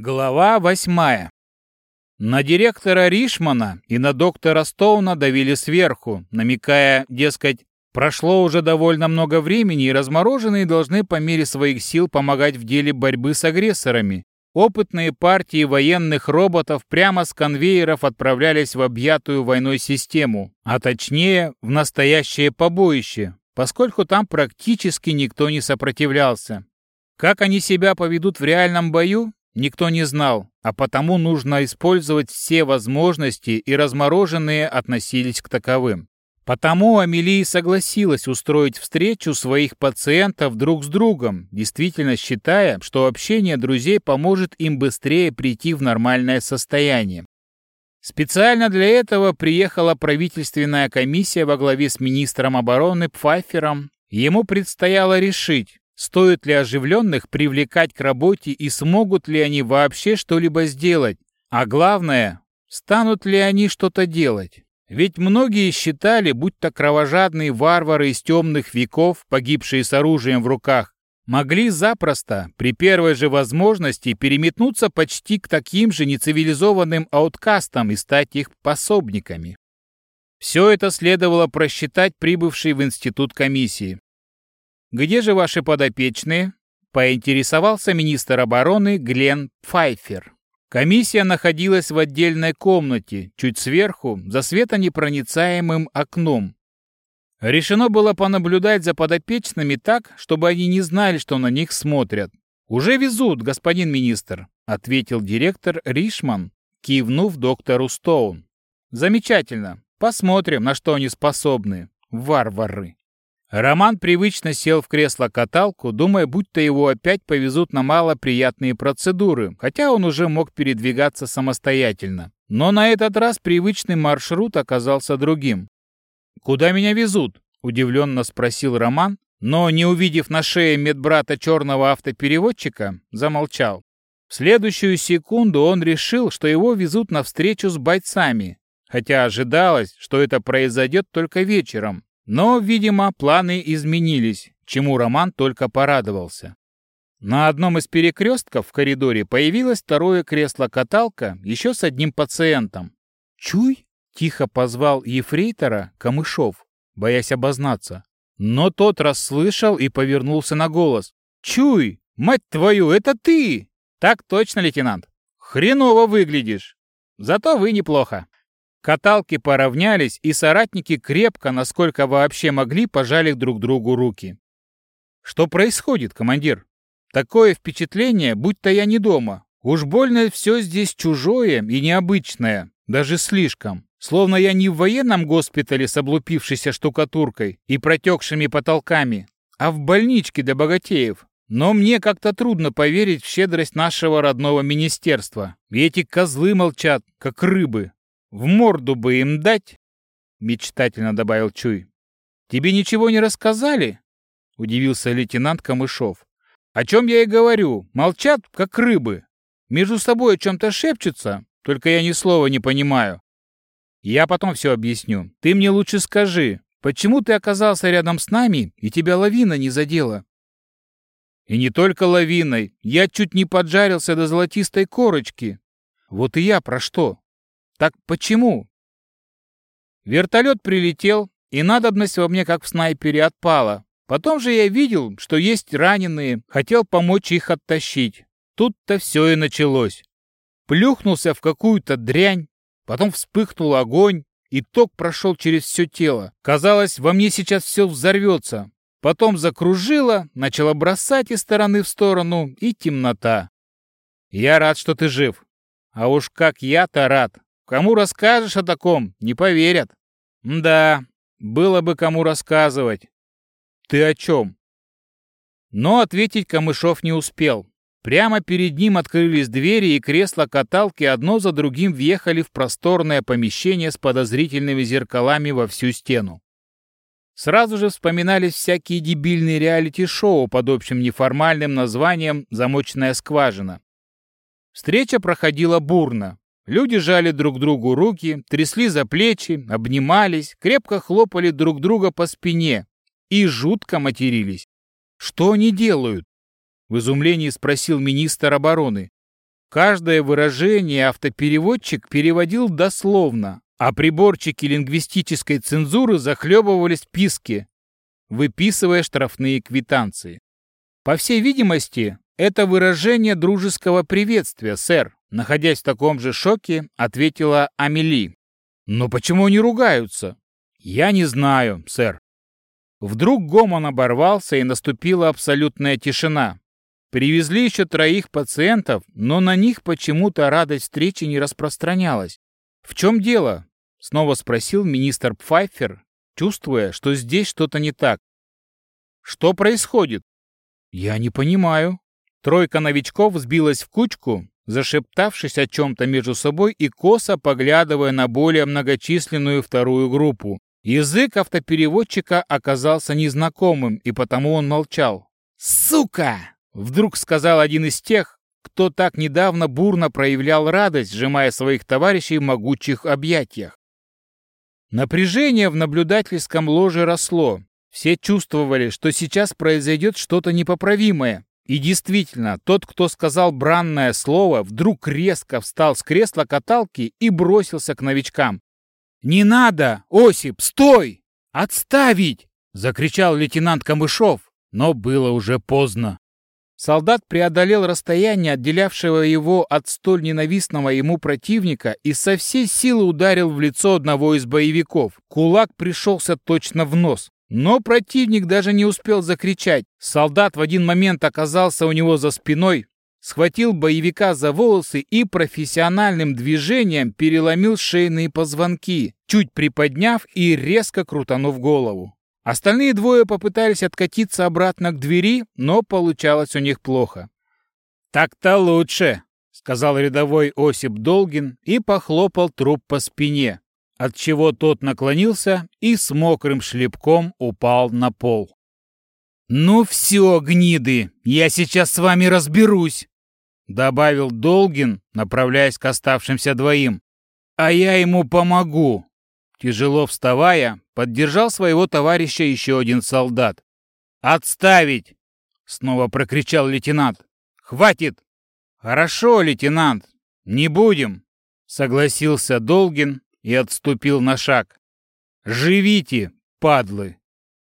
Глава восьмая. На директора Ришмана и на доктора Стоуна давили сверху, намекая, дескать, прошло уже довольно много времени, и размороженные должны по мере своих сил помогать в деле борьбы с агрессорами. Опытные партии военных роботов прямо с конвейеров отправлялись в объятую войной систему, а точнее в настоящее побоище, поскольку там практически никто не сопротивлялся. Как они себя поведут в реальном бою, никто не знал, а потому нужно использовать все возможности, и размороженные относились к таковым. Потому Амелия согласилась устроить встречу своих пациентов друг с другом, действительно считая, что общение друзей поможет им быстрее прийти в нормальное состояние. Специально для этого приехала правительственная комиссия во главе с министром обороны Пфайфером. Ему предстояло решить, Стоит ли оживленных привлекать к работе и смогут ли они вообще что-либо сделать? А главное, станут ли они что-то делать? Ведь многие считали, будто кровожадные варвары из темных веков, погибшие с оружием в руках, могли запросто, при первой же возможности, переметнуться почти к таким же нецивилизованным ауткастам и стать их пособниками. Все это следовало просчитать прибывшей в институт комиссии. «Где же ваши подопечные?» — поинтересовался министр обороны Глен Пфайфер. Комиссия находилась в отдельной комнате, чуть сверху, за светонепроницаемым окном. Решено было понаблюдать за подопечными так, чтобы они не знали, что на них смотрят. «Уже везут, господин министр», — ответил директор Ришман, кивнув доктору Стоун. «Замечательно. Посмотрим, на что они способны. Варвары». Роман привычно сел в кресло-каталку, думая, будто его опять повезут на малоприятные процедуры, хотя он уже мог передвигаться самостоятельно. Но на этот раз привычный маршрут оказался другим. «Куда меня везут?» – удивленно спросил Роман, но, не увидев на шее медбрата черного автопереводчика, замолчал. В следующую секунду он решил, что его везут на встречу с бойцами, хотя ожидалось, что это произойдет только вечером, но, видимо, планы изменились, чему Роман только порадовался. На одном из перекрестков в коридоре появилось второе кресло-каталка еще с одним пациентом. «Чуй!» — тихо позвал ефрейтора Камышов, боясь обознаться. Но тот расслышал и повернулся на голос. «Чуй! Мать твою, это ты!» «Так точно, лейтенант. Хреново выглядишь. Зато вы неплохо». Каталки поравнялись, и соратники крепко, насколько вообще могли, пожали друг другу руки. «Что происходит, командир? Такое впечатление, будто я не дома. Уж больно все здесь чужое и необычное, даже слишком. Словно я не в военном госпитале с облупившейся штукатуркой и протекшими потолками, а в больничке для богатеев. Но мне как-то трудно поверить в щедрость нашего родного министерства. И эти козлы молчат, как рыбы, в морду бы им дать, мечтательно добавил Чуй. Тебе ничего не рассказали? Удивился лейтенант Камышов. О чем я и говорю, молчат, как рыбы. Между собой о чем-то шепчутся, только я ни слова не понимаю. Я потом все объясню. Ты мне лучше скажи, почему ты оказался рядом с нами и тебя лавина не задела? И не только лавиной. Я чуть не поджарился до золотистой корочки. Вот и я про что. Так почему? Вертолет прилетел, и надобность во мне, как в снайпере, отпала. Потом же я видел, что есть раненые, хотел помочь их оттащить. Тут-то все и началось. Плюхнулся в какую-то дрянь, потом вспыхнул огонь, и ток прошел через все тело. Казалось, во мне сейчас все взорвется. Потом закружило, начало бросать из стороны в сторону, и темнота. Я рад, что ты жив. А уж как я-то рад. Кому расскажешь о таком, не поверят. Да, было бы кому рассказывать. Ты о чем? Но ответить Камышов не успел. Прямо перед ним открылись двери, и кресла-каталки одно за другим въехали в просторное помещение с подозрительными зеркалами во всю стену. Сразу же вспоминались всякие дебильные реалити-шоу под общим неформальным названием «Замочная скважина». Встреча проходила бурно. Люди жали друг другу руки, трясли за плечи, обнимались, крепко хлопали друг друга по спине и жутко матерились. «Что они делают?» — в изумлении спросил министр обороны. Каждое выражение автопереводчик переводил дословно, а приборчики лингвистической цензуры захлебывались в писке, выписывая штрафные квитанции. По всей видимости, это выражение дружеского приветствия, сэр, находясь в таком же шоке, ответила Амели. Но почему они ругаются? Я не знаю, сэр. Вдруг гомон оборвался и наступила абсолютная тишина. Привезли еще троих пациентов, но на них почему-то радость встречи не распространялась. «В чем дело?» — снова спросил министр Пфайфер, чувствуя, что здесь что-то не так. «Что происходит?» «Я не понимаю». Тройка новичков сбилась в кучку, зашептавшись о чем-то между собой и косо поглядывая на более многочисленную вторую группу. Язык автопереводчика оказался незнакомым, и потому он молчал. «Сука!» — вдруг сказал один из тех, кто так недавно бурно проявлял радость, сжимая своих товарищей в могучих объятиях. Напряжение в наблюдательском ложе росло. Все чувствовали, что сейчас произойдет что-то непоправимое. И действительно, тот, кто сказал бранное слово, вдруг резко встал с кресла каталки и бросился к новичкам. «Не надо! Осип, стой! Отставить!» — закричал лейтенант Камышов, но было уже поздно. Солдат преодолел расстояние, отделявшего его от столь ненавистного ему противника, и со всей силы ударил в лицо одного из боевиков. Кулак пришелся точно в нос. Но противник даже не успел закричать. Солдат в один момент оказался у него за спиной, схватил боевика за волосы и профессиональным движением переломил шейные позвонки, чуть приподняв и резко крутанув голову. Остальные двое попытались откатиться обратно к двери, но получалось у них плохо. «Так-то лучше», — сказал рядовой Осип Долгин и похлопал труп по спине, отчего тот наклонился и с мокрым шлепком упал на пол. «Ну все, гниды, я сейчас с вами разберусь», — добавил Долгин, направляясь к оставшимся двоим. «А я ему помогу». Тяжело вставая, поддержал своего товарища еще один солдат. «Отставить!» — снова прокричал лейтенант. «Хватит!» «Хорошо, лейтенант, не будем!» — согласился Долгин и отступил на шаг. «Живите, падлы!»